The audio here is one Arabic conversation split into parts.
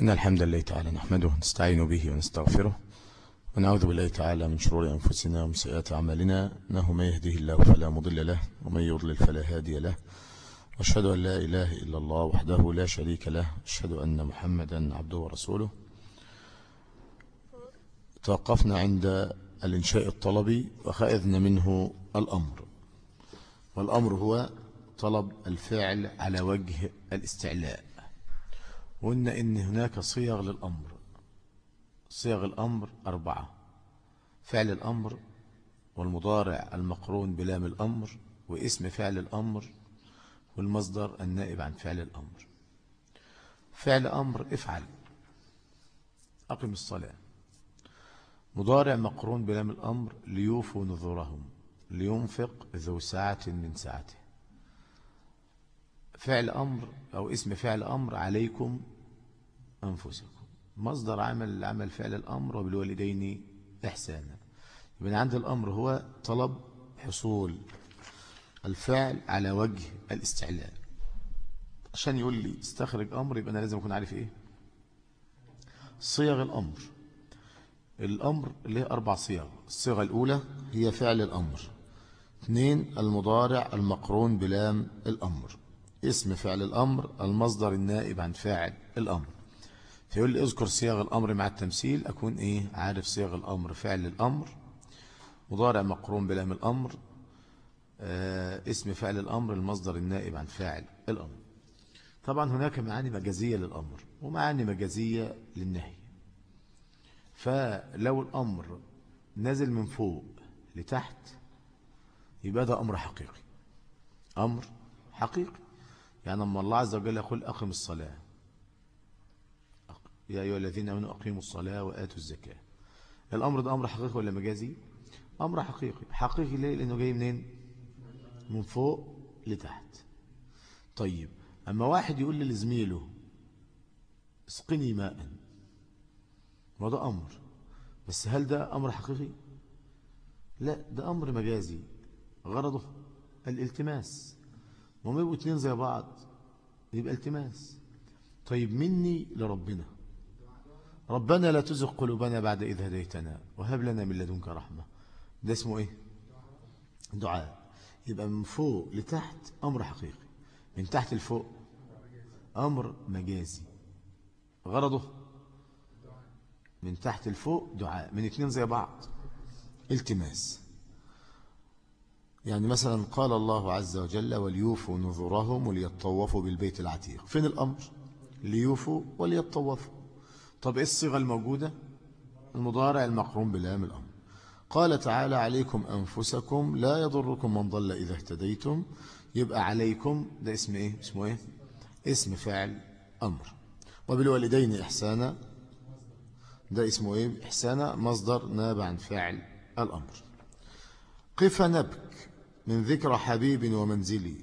إن الحمد لله تعالى نحمده ونستعين به ونستغفره ونعوذ بالله تعالى من شرور أنفسنا ومن سيئات أعمالنا. إنه من يهده الله فلا مضل له ومن يضلل فلا هادي له. وأشهد أن لا إله إلا الله وحده لا شريك له. أشهد أن محمدا عبده ورسوله. توقفنا عند الإنشاء الطلبي وخائذنا منه الأمر. والأمر هو طلب الفعل على وجه الاستعلاء. وقلنا إن هناك صيغ للأمر. صيغ الأمر أربعة. فعل الأمر والمضارع المقرون بلام الأمر واسم فعل الأمر والمصدر النائب عن فعل الأمر. فعل أمر افعل. أقم الصلاة. مضارع مقرون بلام الأمر ليوفوا نذورهم لينفق ذو ساعة من ساعته. فعل أمر أو اسم فعل أمر عليكم أنفسكم. مصدر عمل عمل فعل الأمر وبالوالدين إحسانا. يبقى عند الأمر هو طلب حصول الفعل على وجه الاستعلاء عشان يقول لي استخرج أمر يبقى أنا لازم أكون عارف إيه؟ صيغ الأمر. الأمر هي أربع صيغ. الصيغة الأولى هي فعل الأمر. اثنين المضارع المقرون بلام الأمر. اسم فعل الأمر المصدر النائب عن فاعل الأمر. فيقول لي اذكر صيغ الأمر مع التمثيل أكون إيه؟ عارف صيغ الأمر فعل الأمر. مضارع مقرون بلام الأمر. آه اسم فعل الأمر المصدر النائب عن فاعل الأمر. طبعا هناك معاني مجازية للأمر ومعاني مجازية للنهي. فلو الأمر نزل من فوق لتحت يبقى ده أمر حقيقي. أمر حقيقي. يعني أما الله عز وجل يقول أقم الصلاة. يا أيها الذين أمنوا أقيموا الصلاة وآتوا الزكاة. الأمر ده أمر حقيقي ولا مجازي؟ أمر حقيقي. حقيقي ليه؟ لأنه جاي منين؟ من فوق لتحت. طيب أما واحد يقول لزميله اسقني ماء. ما ده أمر. بس هل ده أمر حقيقي؟ لا ده أمر مجازي. غرضه الالتماس. وما يبقوا اتنين زي بعض يبقى التماس. طيب مني لربنا. ربنا لا تزغ قلوبنا بعد إذ هديتنا وهب لنا من لدنك رحمة. ده اسمه إيه؟ دعاء. يبقى من فوق لتحت أمر حقيقي. من تحت لفوق أمر مجازي. غرضه؟ من تحت لفوق دعاء. من اتنين زي بعض التماس. يعني مثلا قال الله عز وجل وليوفوا نذورهم وليطوفوا بالبيت العتيق. فين الأمر؟ ليوفوا وليطوفوا. طب إيه الصيغة الموجودة؟ المضارع المقرون بلام الأمر. قال تعالى عليكم أنفسكم لا يضركم من ضل إذا اهتديتم. يبقى عليكم ده اسم إيه؟ اسمه إيه؟ اسم فاعل أمر. وبالوالدين إحسانا ده اسمه إيه؟ إحسانا مصدر نابع عن فاعل الأمر. قف نبك. من ذكر حبيب ومنزلي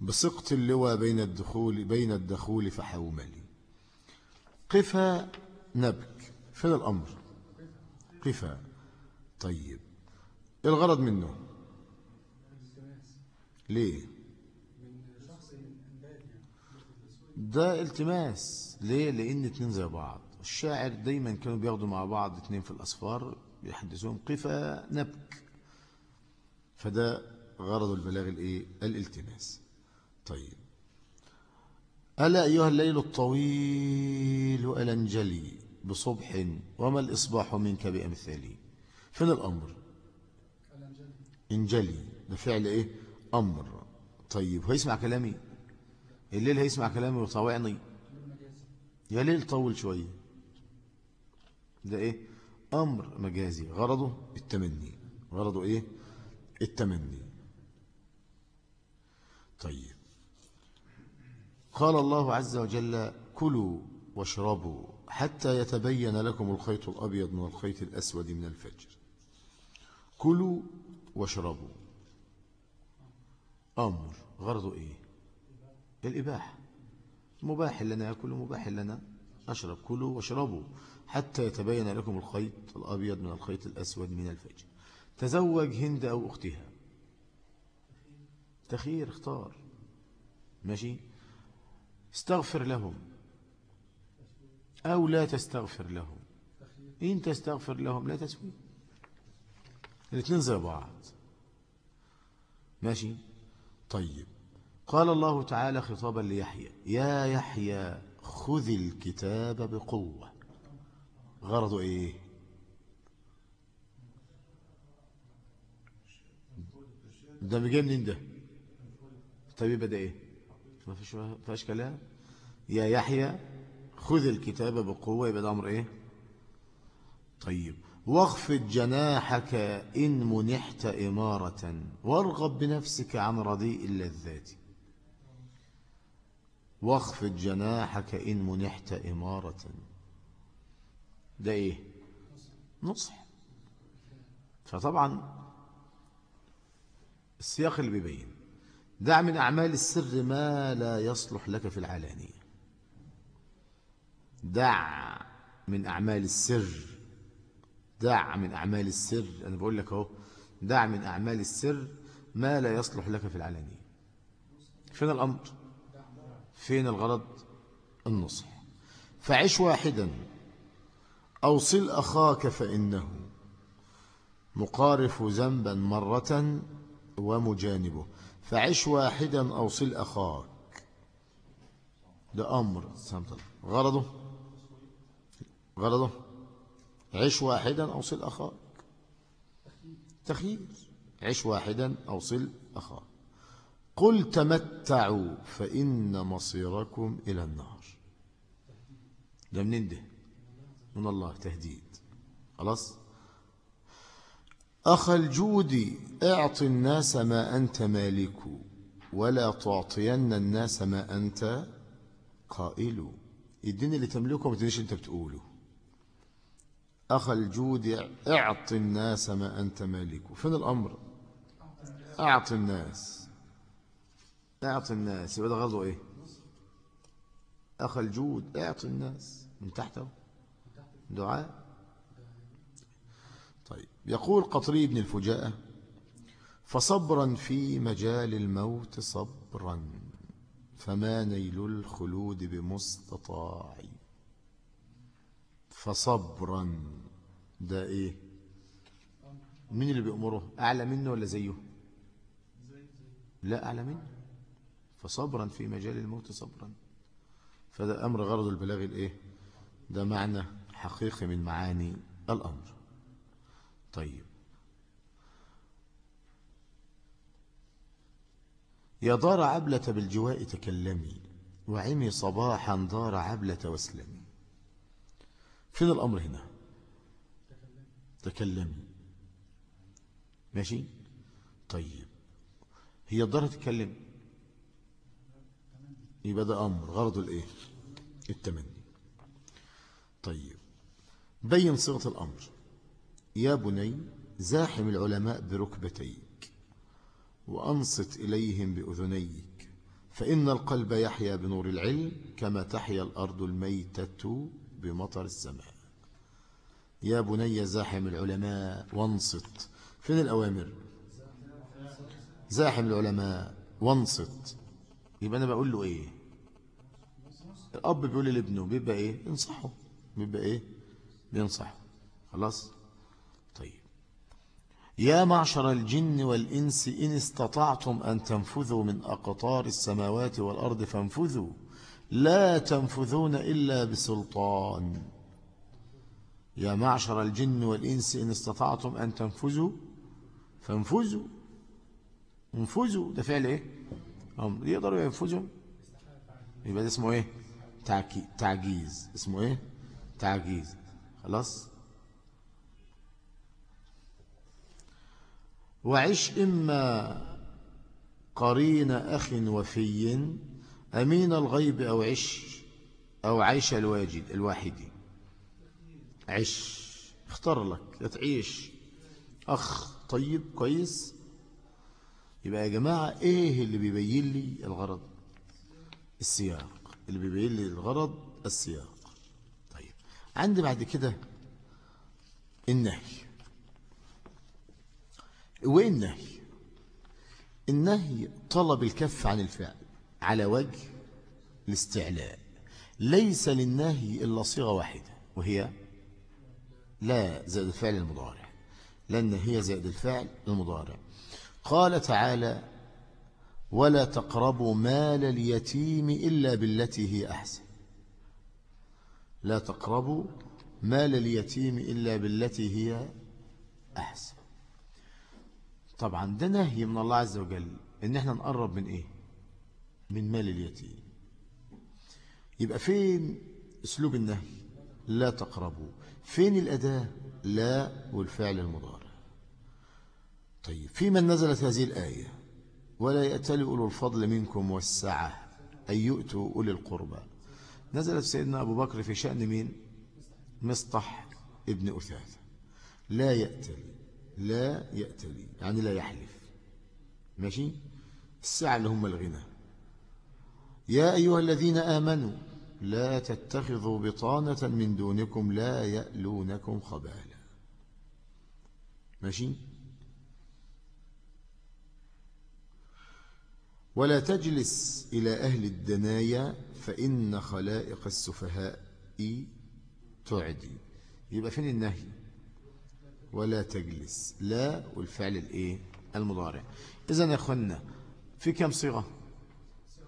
بسقط اللوى بين الدخول بين الدخول فحوملي. قف نبك فين الأمر. قف طيب. الغرض منه؟ ليه؟ ده التماس. ليه؟ لأن اتنين زي بعض. الشاعر دايما كانوا بياخدوا مع بعض اتنين في الأسفار بيحدثوهم قفا نبك. فده غرض البلاغ الايه؟ الالتماس. طيب. ألا أيها الليل الطويل ألنجلي بصبح وما الإصباح منك بأمثالي؟ فين الأمر؟ انجلي. ده فعل إيه؟ أمر. طيب. هيسمع كلامي؟ الليل هيسمع كلامي وطوعني يا ليل طول شوية ده إيه؟ أمر مجازي. غرضه التمني. غرضه إيه؟ التمني. طيب. قال الله عز وجل كلوا واشربوا حتى يتبين لكم الخيط الأبيض من الخيط الأسود من الفجر. كلوا واشربوا. أمر. غرضه إيه؟ الإباحة. مباح لنا يأكل مباح لنا. أشرب. كلوا واشربوا حتى يتبين لكم الخيط الأبيض من الخيط الأسود من الفجر. تزوج هند أو أختها. تخير اختار. ماشي؟ استغفر لهم. أو لا تستغفر لهم. إن تستغفر لهم لا تسوي. الاثنين زي بعض. ماشي؟ طيب. قال الله تعالى خطابا ليحيى. يا يحيى خذ الكتاب بقوة. غرضه إيه؟ ده جاي منين ده. طيب يبقى ده إيه؟ ما فيش فيهاش كلام. يا يحيى خذ الكتاب بقوة يبقى ده أمر إيه؟ طيب. واخفض جناحك إن منحت إمارة وارغب بنفسك عن رديء اللذات. واخفض جناحك إن منحت إمارة. ده إيه؟ نصح. فطبعا السياق اللي بيبين دع من أعمال السر ما لا يصلح لك في العلانية دع من أعمال السر. دع من أعمال السر. أنا بقول لك أهو. دع من أعمال السر ما لا يصلح لك في العلانية فين الأمر؟ فين الغرض؟ النصح. فعش واحدا. أوصل أخاك فإنه مقارف ذنبا مرة ومجانبه. فعش واحدا أوصل أخاك. ده أمر. غرضه؟ غرضه؟ عش واحدا أو صل أخاك. تخيير. عش واحدا أو صل أخاك. قل تمتعوا فإن مصيركم إلى النار. ده منين ده؟ من الله تهديد. خلاص؟ أخ الجود أعط الناس ما أنت مالك ولا تعطين الناس ما أنت قائل. الدين اللي تملكه ما تدينش أنت بتقوله. أخ الجود أعط الناس ما أنت مالك. فين الأمر؟ أعط الناس. أعط الناس. يبقى ده غزو إيه؟ أخ الجود أعط الناس. من تحته دعاء. طيب. يقول قطري بن الفجاءة فصبرا في مجال الموت صبرا فما نيل الخلود بمستطاع. فصبرا ده إيه؟ مين اللي بيأمره؟ أعلى منه ولا زيه؟ لا أعلى منه. فصبرا في مجال الموت صبرا. فده أمر غرض البلاغ الإيه؟ ده معنى حقيقي من معاني الأمر. طيب. يا دار عبلة بالجواء تكلمي وعمي صباحا دار عبلة واسلمي. فين الأمر هنا؟ تكلمي. ماشي؟ طيب. هي الدار تتكلم يبقى ده أمر. غرض الإيه؟ التمني. طيب. بين صيغة الأمر. يا بني زاحم العلماء بركبتيك وأنصت إليهم بأذنيك فإن القلب يحيا بنور العلم كما تحيا الأرض الميتة بمطر السماء. يا بني زاحم العلماء وانصت. فين الأوامر؟ زاحم العلماء وانصت. يبقى أنا بقول له إيه؟ الأب بيقول لابنه بيبقى إيه؟ انصحه. بيبقى إيه؟ بينصحه. خلاص؟ يا معشر الجن والإنس إن استطعتم أن تنفذوا من أقطار السماوات والأرض فانفذوا. لا تنفذون إلا بسلطان. يا معشر الجن والإنس إن استطعتم أن تنفذوا فانفذوا. انفذوا. ده فعل إيه؟ يقدروا ينفذوا. يبقى ده اسمه إيه؟ تعجيز. اسمه إيه؟ تعجيز. خلاص؟ وعش إما قرين أخ وفي أمين الغيب أو عش أو عيش الواجد الواحد. عش اختار لك يا تعيش. أخ طيب كويس. يبقى يا جماعة إيه اللي بيبين لي الغرض؟ السياق. اللي بيبين لي الغرض السياق. طيب عندي بعد كده النهي. وين النهي؟ النهي طلب الكف عن الفعل على وجه الاستعلاء. ليس للنهي إلا صيغة واحدة وهي لا زائد الفعل المضارع لأن هي زائد الفعل المضارع. قال تعالى ولا تقربوا مال اليتيم إلا بالتي هي أحسن. لا تقربوا مال اليتيم إلا بالتي هي أحسن. طبعا ده نهي من الله عز وجل إن إحنا نقرب من إيه؟ من مال اليتيم. يبقى فين أسلوب النهي؟ لا تقربوا. فين الأداة؟ لا والفعل المضارع. طيب في من نزلت هذه الآية؟ ولا يأتل أولو الفضل منكم والسعة أن يؤتوا أولي القربى. نزلت سيدنا أبو بكر في شأن مين؟ مصطح ابن أثاث لا يأتل. لا يأتلي يعني لا يحلف. ماشي؟ السعة اللي هم الغنى. يا أيها الذين آمنوا لا تتخذوا بطانة من دونكم لا يألونكم خبالا. ماشي؟ ولا تجلس إلى أهل الدنايا فإن خلائق السفهاء تعدي. يبقى فين النهي؟ ولا تجلس. لا والفعل الإيه؟ المضارع. إذا يا أخوانا في كم صيغة؟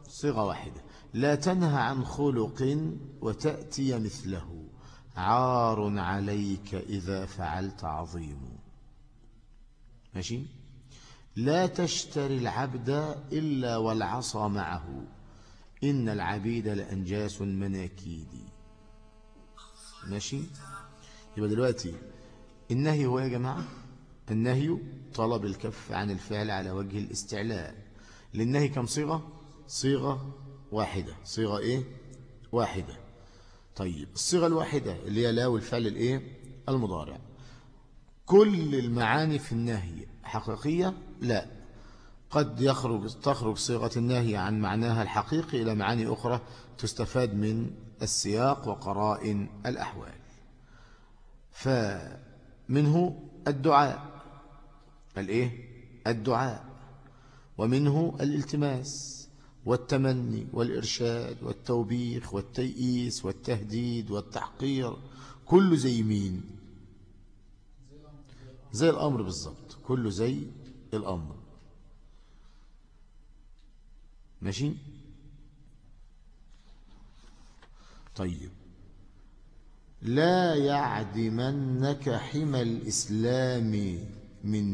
صيغة واحدة. لا تنهى عن خلق وتأتي مثله. عار عليك إذا فعلت عظيم. ماشي؟ لا تشتري العبد إلا والعصا معه. إن العبيد لأنجاس مناكيد ماشي؟ يبقى دلوقتي النهي هو يا جماعة النهي طلب الكف عن الفعل على وجه الاستعلاء للنهي كم صيغة؟ صيغة واحدة. صيغة إيه؟ واحدة. طيب الصيغة الواحدة اللي هي لا والفعل الإيه؟ المضارع. كل المعاني في النهي حقيقية؟ لا. قد يخرج تخرج صيغة النهي عن معناها الحقيقي إلى معاني أخرى تستفاد من السياق وقرائن الأحوال. فمنه الدعاء. الايه الدعاء. ومنه الالتماس والتمني والإرشاد والتوبيخ والتيئيس والتهديد والتحقير. كله زي مين؟ زي الأمر بالظبط كله زي الأمر. ماشي؟ طيب. لا يعدمنك حمى الإسلام من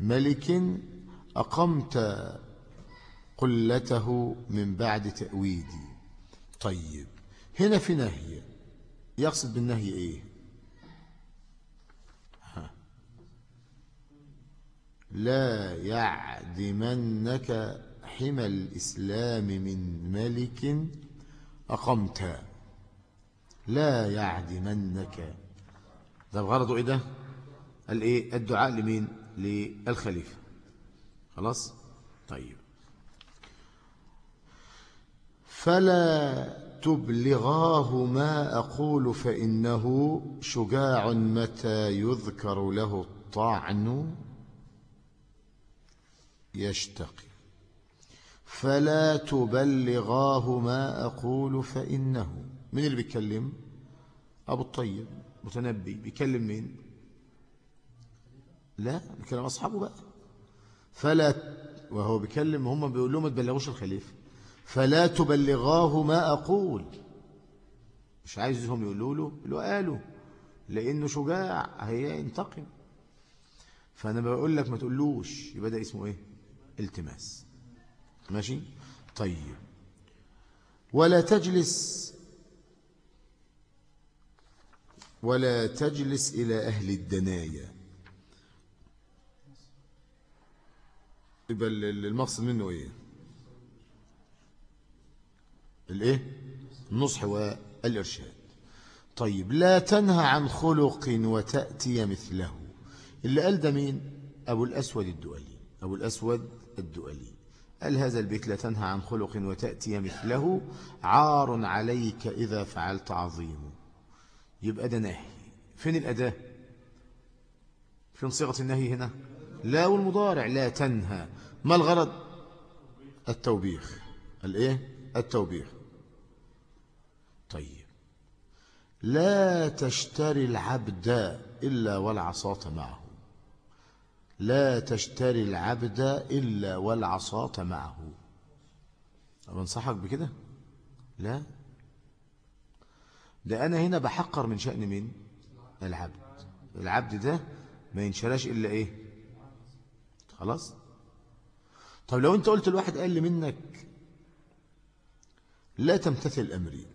ملك أقمت قلته من بعد تأويدي طيب هنا في نهي. يقصد بالنهي إيه؟ ها. لا يعدمنك حمى الإسلام من ملك أقمت. لا يعدمنك. ده بغرضه إيه ده؟ الإيه الدعاء لمين؟ للخليفة. خلاص؟ طيب. فلا تبلغاه ما أقول فإنه شجاع متى يذكر له الطعن يشتقي. فلا تبلغاه ما أقول فإنه من اللي بيتكلم؟ أبو الطيب متنبي. بيكلم مين؟ لا بيكلم أصحابه بقى. فلا وهو بيكلم هم بيقول لهم ما تبلغوش الخليفة. فلا تبلغاه ما أقول. مش عايزهم يقولوا له اللي قالوا. لأنه شجاع هي ينتقم. فأنا بقول لك ما تقولوش. يبقى ده اسمه إيه؟ التماس. ماشي؟ طيب. ولا تجلس ولا تجلس إلى أهل الدنايا. يبقى المقصد منه إيه؟ الإيه؟ النصح والإرشاد. طيب لا تنهى عن خلق وتأتي مثله. اللي قال ده مين؟ أبو الأسود الدؤلي. أبو الأسود الدؤلي. قال هذا البيت لا تنهى عن خلق وتأتي مثله. عار عليك إذا فعلت عظيم يبقى ده نهي فين الأداة؟ فين صيغة النهي هنا. لا والمضارع لا تنهى. ما الغرض؟ التوبيخ. الإيه؟ التوبيخ. طيب. لا تشتري العبد إلا والعصاة معه. لا تشتري العبد إلا والعصاة معه. أنصحك بكده؟ لا. ده أنا هنا بحقر من شأن مين؟ العبد. العبد ده ما ينشراش إلا إيه؟ خلاص؟ طب لو أنت قلت الواحد قال لي منك لا تمتثل أمري.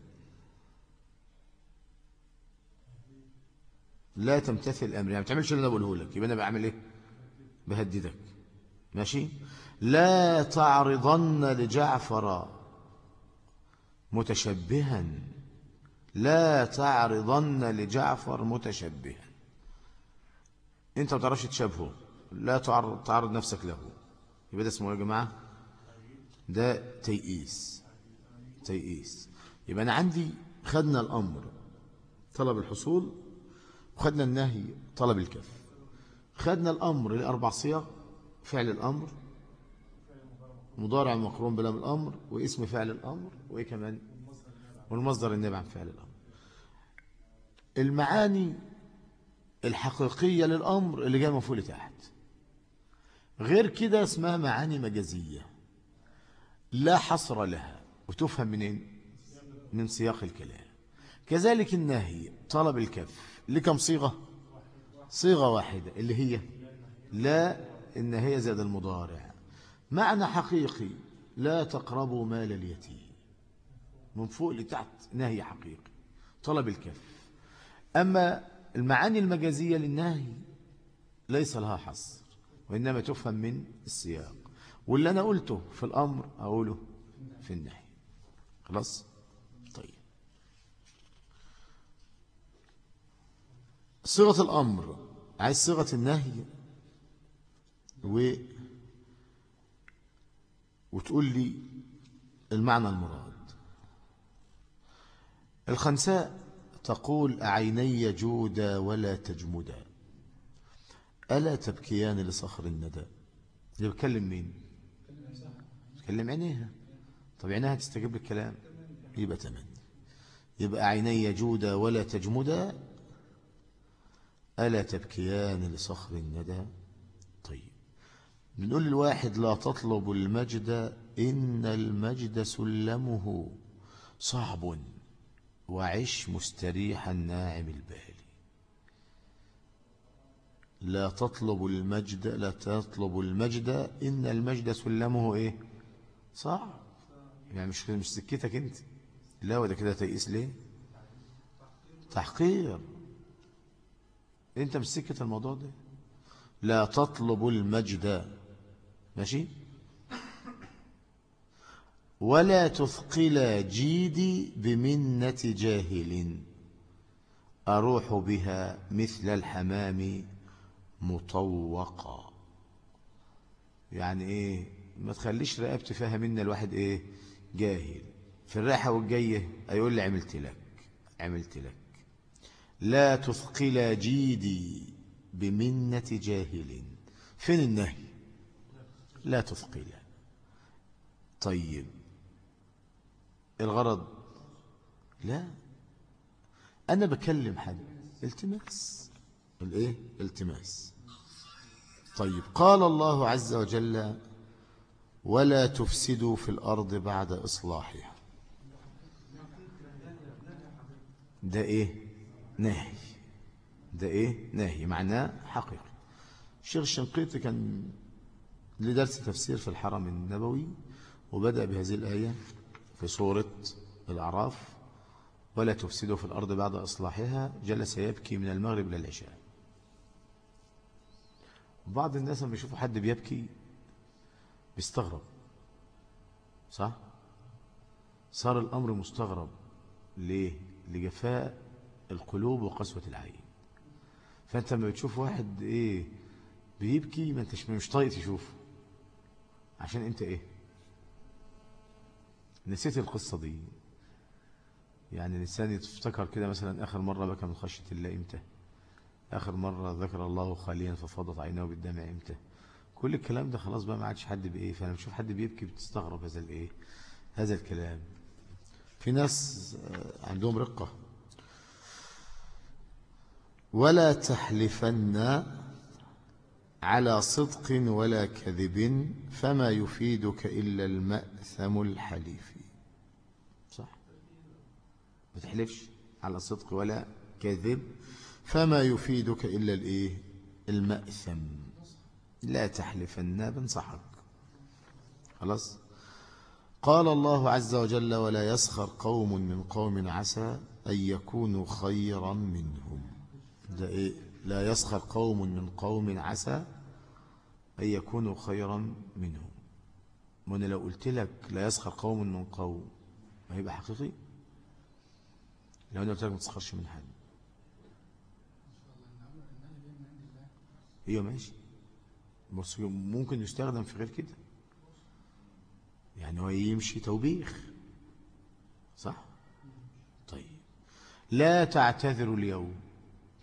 لا تمتثل أمري. يعني ما اللي أنا بقوله لك. يبقى أنا بعمل إيه؟ بهددك ماشي؟ لا تعرضن لجعفر متشبها. لا تعرضن لجعفر متشبها. انت ما تعرفش تشبهه لا تعرض, تعرض نفسك له. يبقى ده اسمه إيه يا جماعة؟ ده تيئيس. تيئيس. يبقى أنا عندي خدنا الأمر طلب الحصول وخدنا النهي طلب الكف. خدنا الأمر لأربع صيغ فعل الأمر مضارع مقرون بلام الأمر واسم فعل الأمر وإيه كمان؟ والمصدر النابع عن فعل الأمر. المعاني الحقيقية للأمر اللي جاء مفعول تحت غير كده اسمها معاني مجازية. لا حصر لها وتفهم منين من سياق الكلام. كذلك النهي طلب الكف لكم صيغة؟ صيغة واحدة اللي هي لا إن هي زاد المضارع. معنى حقيقي لا تقربوا مال اليتيم. من فوق لتحت نهي حقيقي طلب الكف. أما المعاني المجازية للنهي ليس لها حصر وإنما تفهم من السياق. واللي أنا قلته في الأمر أقوله في النهي. خلاص؟ طيب. صيغة الأمر عايز صيغة النهي و وتقول لي المعنى المراد. الخنساء تقول أعيني جودا ولا تجمدا ألا تبكيان لصخر الندى اللي مين؟ بتكلم عينيها. طب عينيها تستجيب الكلام يبقى تمني يبقى عيني جودا ولا تجمدا ألا تبكيان لصخر الندى طيب. بنقول للواحد لا تطلب المجد إن المجد سلمه. صعب. وعش مستريحا ناعم البال لا تطلب المجد لا تطلب المجد إن المجد سلمه إيه؟ صعب. يعني مش مش سكتك أنت. لا وده كده تيئس ليه؟ تحقير. أنت مش سكت الموضوع ده؟ لا تطلب المجد. ماشي؟ ولا تثقل جيدي بمنة جاهل. أروح بها مثل الحمام مطوقا. يعني إيه؟ ما تخليش رقبتي فيها منا الواحد إيه؟ جاهل. في الراحة والجاية هيقول لي عملت لك عملت لك. لا تثقل جيدي بمنة جاهل. فين النهي؟ لا تثقل. طيب. الغرض؟ لا. أنا بكلم حد. التماس. الإيه؟ التماس. طيب. قال الله عز وجل ولا تفسدوا في الأرض بعد إصلاحها. ده إيه؟ نهي. ده إيه؟ نهي. معناه حقيقي الشيخ الشنقيطي كان لدرس تفسير في الحرم النبوي وبدأ بهذه الآية. في سورة الأعراف ولا تفسدوا في الأرض بعد إصلاحها جلس يبكي من المغرب إلى العشاء. بعض الناس لما يشوفوا حد بيبكي بيستغرب صح؟ صار الأمر مستغرب. ليه؟ لجفاء القلوب وقسوة العين. فأنت لما بتشوف واحد إيه بيبكي ما أنتش مش طايق تشوفه. عشان أنت إيه؟ نسيت القصة دي. يعني الإنسان يفتكر كده مثلا آخر مرة بكى من خشية الله إمتى؟ آخر مرة ذكر الله خاليا ففضت عينه بالدمع إمتى؟ كل الكلام ده خلاص بقى ما عادش حد بإيه فأنا بشوف حد بيبكي بتستغرب هذا الإيه هذا الكلام. في ناس عندهم رقة. ولا تحلفن على صدق ولا كذب فما يفيدك إلا المأثم الحليف. صح. ما تحلفش. على صدق ولا كذب فما يفيدك إلا الإيه؟ المأثم. لا تحلفن بنصحك. خلاص؟ قال الله عز وجل ولا يسخر قوم من قوم عسى أن يكونوا خيرا منهم. ده إيه؟ لا يسخر قوم من قوم عسى أن يكونوا خيرا منهم. وأنا لو قلت لك لا يسخر قوم من قوم هيبقى حقيقي؟ لو أنا قلت لك ما تسخرش من حد. أيوه ماشي. بس ممكن يستخدم في غير كده. يعني هو يمشي توبيخ. صح؟ طيب. لا تعتذروا اليوم.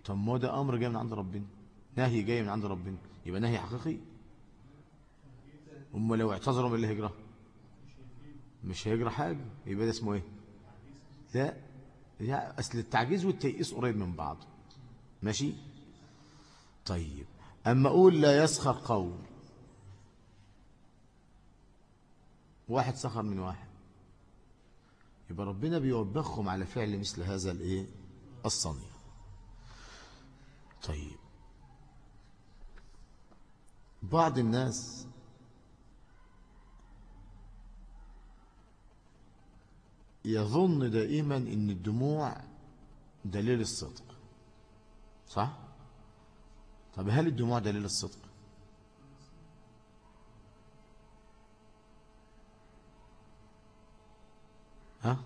طب ما ده أمر جاي من عند ربنا. نهي جاي من عند ربنا. يبقى نهي حقيقي. هم لو اعتذروا من الهجرة مش هيجرى حاجة. يبقى ده اسمه إيه؟ لا. لا أصل التعجيز والتيئيس قريب من بعض. ماشي؟ طيب. أما أقول لا يسخر قوم واحد سخر من واحد. يبقى ربنا بيوبخهم على فعل مثل هذا الإيه؟ الصنيع. طيب. بعض الناس يظن دائما إن الدموع دليل الصدق صح؟ طب هل الدموع دليل الصدق؟ ها؟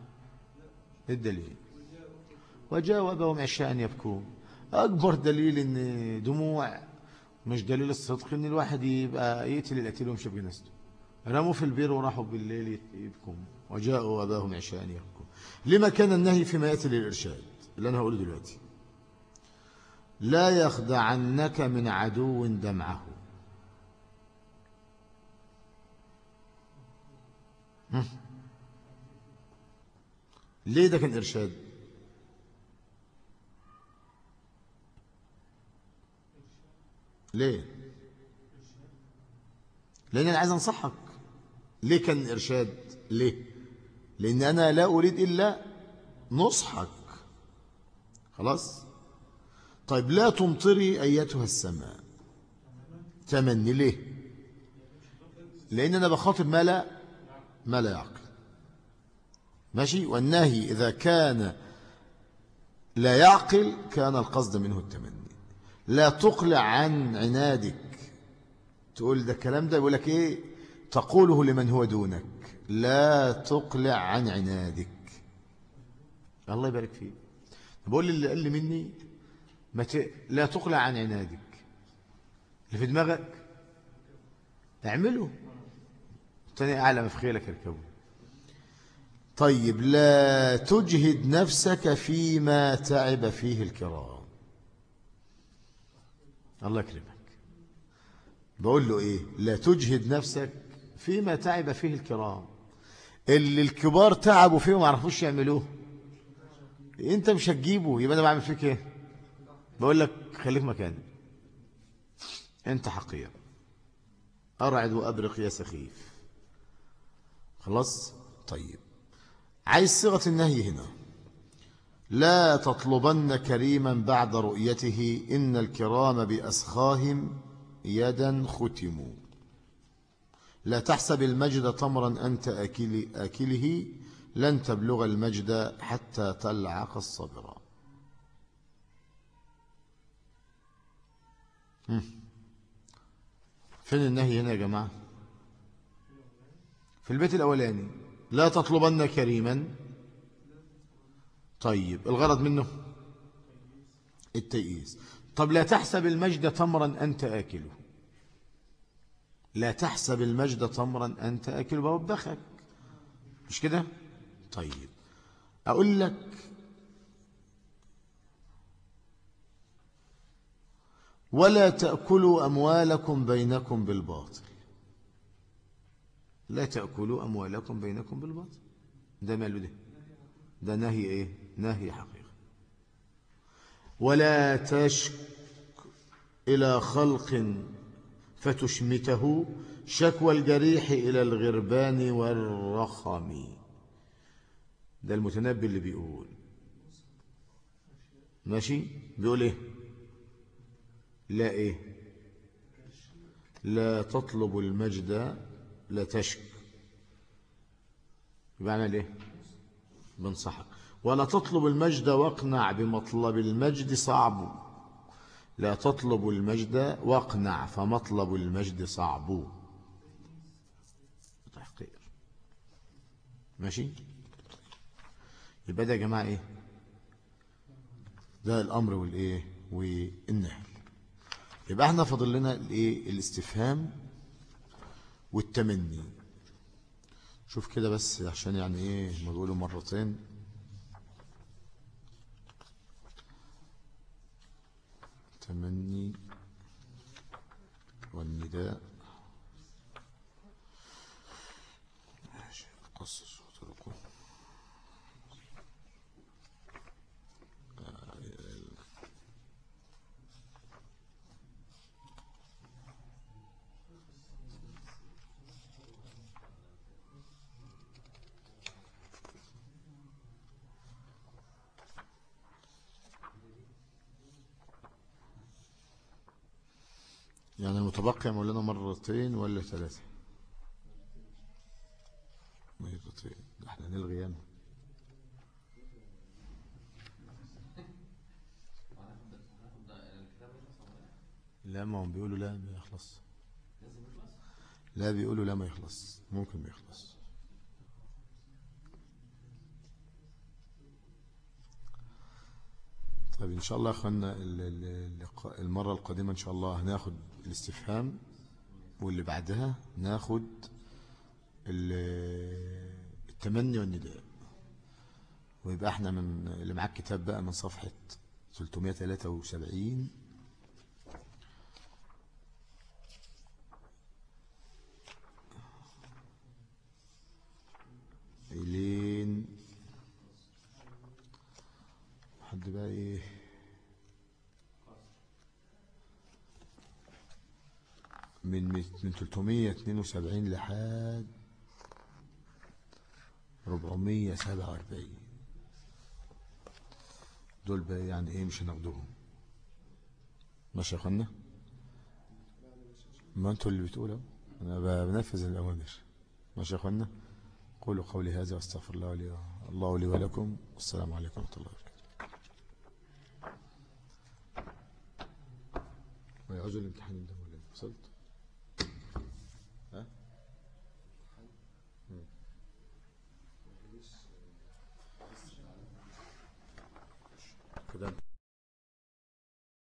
إيه الدليل؟ وجاوبهم عشاء يبكون. أكبر دليل إن دموع مش دليل الصدق إن الواحد يبقى يقتل القتيل ويمشي بجنازته رموا في البير وراحوا بالليل يبكوا وجاءوا أباهم عشاء يبكوا لما كان النهي فيما يأتي للإرشاد؟ اللي أنا هقوله دلوقتي. لا يخدعنك من عدو دمعه. ليه ده كان إرشاد؟ ليه؟ لأن أنا عايز أنصحك. ليه كان إرشاد ليه؟ لأن أنا لا أريد إلا نصحك. خلاص؟ طيب لا تمطري أيتها السماء. تمني. ليه؟ لأن أنا بخاطب ما لا ما لا يعقل. ماشي؟ والنهي إذا كان لا يعقل كان القصد منه التمني. لا تقلع عن عنادك. تقول ده الكلام ده يقول لك إيه؟ تقوله لمن هو دونك. لا تقلع عن عنادك. الله يبارك فيك. بقول اللي قال لي مني ما ت... لا تقلع عن عنادك. اللي في دماغك اعمله. تاني أعلى ما في خيلك اركبه طيب لا تجهد نفسك فيما تعب فيه الكرام. الله يكرمك. بقول له إيه؟ لا تجهد نفسك فيما تعب فيه الكرام. اللي الكبار تعبوا فيه وما عرفوش يعملوه. أنت مش هتجيبه يبقى أنا بعمل فيك إيه؟ بقول لك خليك مكاني. أنت حقير. أرعد وأبرق يا سخيف. خلاص؟ طيب. عايز صيغة النهي هنا. لا تطلبن كريما بعد رؤيته إن الكرام بأسخاهم يدا ختموا. لا تحسب المجد تمرا أنت أكل أكله لن تبلغ المجد حتى تلعق الصبر. فين النهي هنا يا جماعة؟ في البيت الأولاني. لا تطلبن كريما طيب الغرض منه؟ التيئيس. طب لا تحسب المجد تمرا أنت آكله لا تحسب المجد تمرا أنت آكله بوبخك. مش كده؟ طيب. أقول لك ولا تأكلوا أموالكم بينكم بالباطل. لا تأكلوا أموالكم بينكم بالباطل. ده ماله ده؟ ده نهي إيه؟ نهي حقيقي ولا تشك إلى خلق فتشمته شكوى الجريح إلى الغربان والرخم. ده المتنبي اللي بيقول. ماشي؟ بيقول إيه؟ لا إيه؟ لا تطلب المجد لا تشك. بمعنى إيه بنصحك. ولا تطلب المجد واقنع بمطلب المجد صعب. لا تطلب المجد واقنع فمطلب المجد صعب. تحقير. ماشي؟ يبقى ده يا جماعة إيه؟ ده الأمر والإيه؟ والنهي. يبقى إحنا فاضل لنا الإيه؟ الاستفهام والتمني. شوف كده بس عشان يعني إيه ما بقوله مرتين. التمني والنداء. ماشي يعني المتبقي مولانا مرتين ولا ثلاثة؟ مرتين. إحنا نلغي ياما لا ما هم بيقولوا لا ما يخلص. لا بيقولوا لا ما يخلص. ممكن ما يخلص. طيب إن شاء الله يا أخوانا ال- ال- اللقاء- المرة القادمة إن شاء الله هناخد الاستفهام واللي بعدها ناخد ال- التمني والنداء. ويبقى إحنا من اللي معاك كتاب بقى من صفحة 373 إلين حد بقى إيه؟ من من 372 لحد 447 دول بقى يعني إيه مش هناخدوهم ماشي يا أخوانا؟ ما أنتوا اللي بتقولوا. أنا بنفذ الأوامر. ماشي يا أخوانا؟ قولوا قولي هذا واستغفر الله لي الله لي ولكم. والسلام عليكم ورحمة الله وبركاته. ويعوز الامتحان ده؟ وصلت